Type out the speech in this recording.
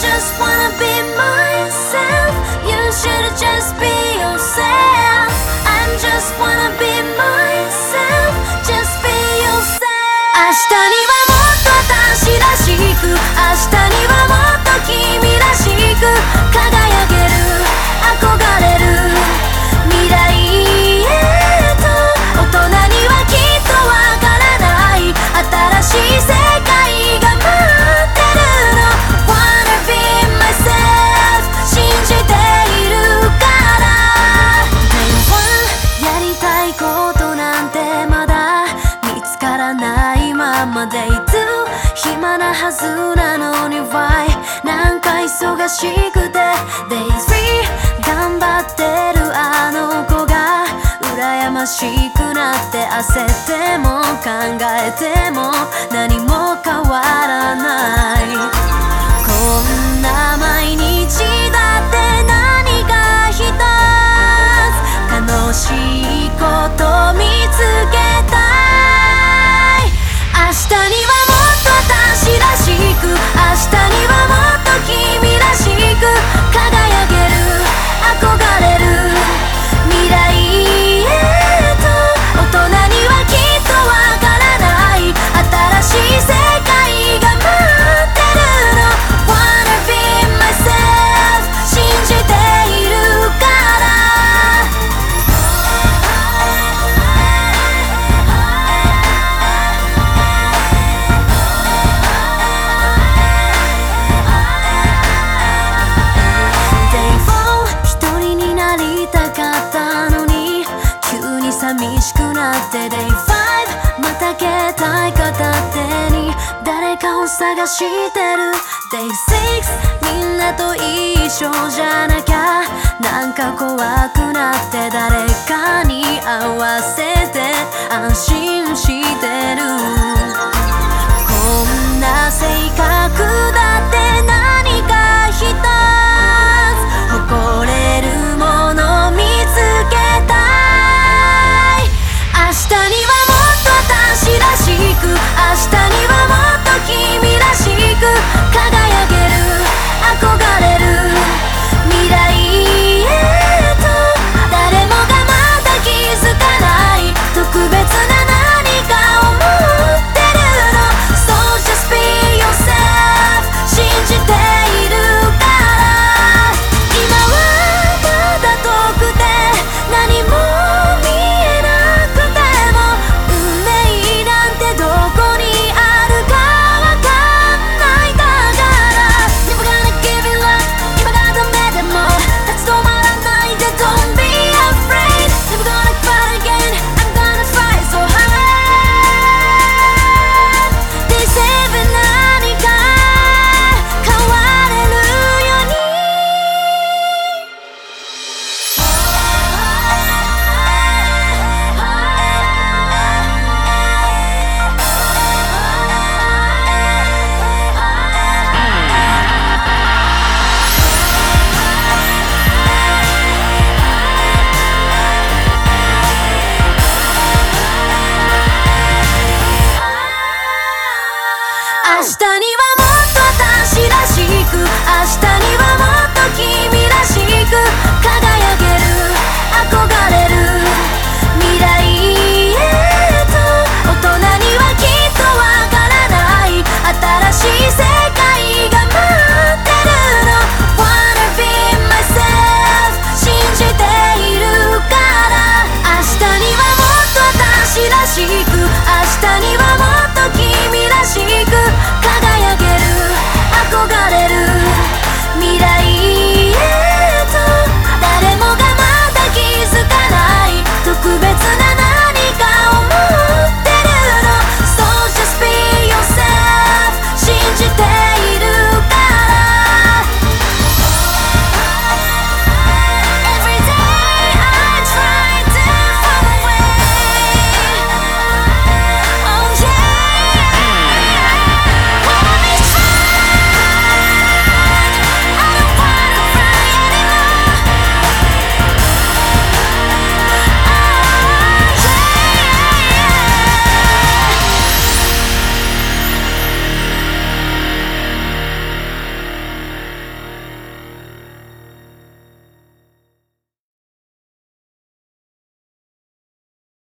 just wanna be なはずなのに Why なんか忙しくて Day3 頑張ってるあの子が羨ましくなって焦っても考えても何も探してる。Day6 みんなと一緒じゃなきゃなんか怖くなって誰かに合わせて安心して明日にはもっと私らしく明日にはもっと君らしく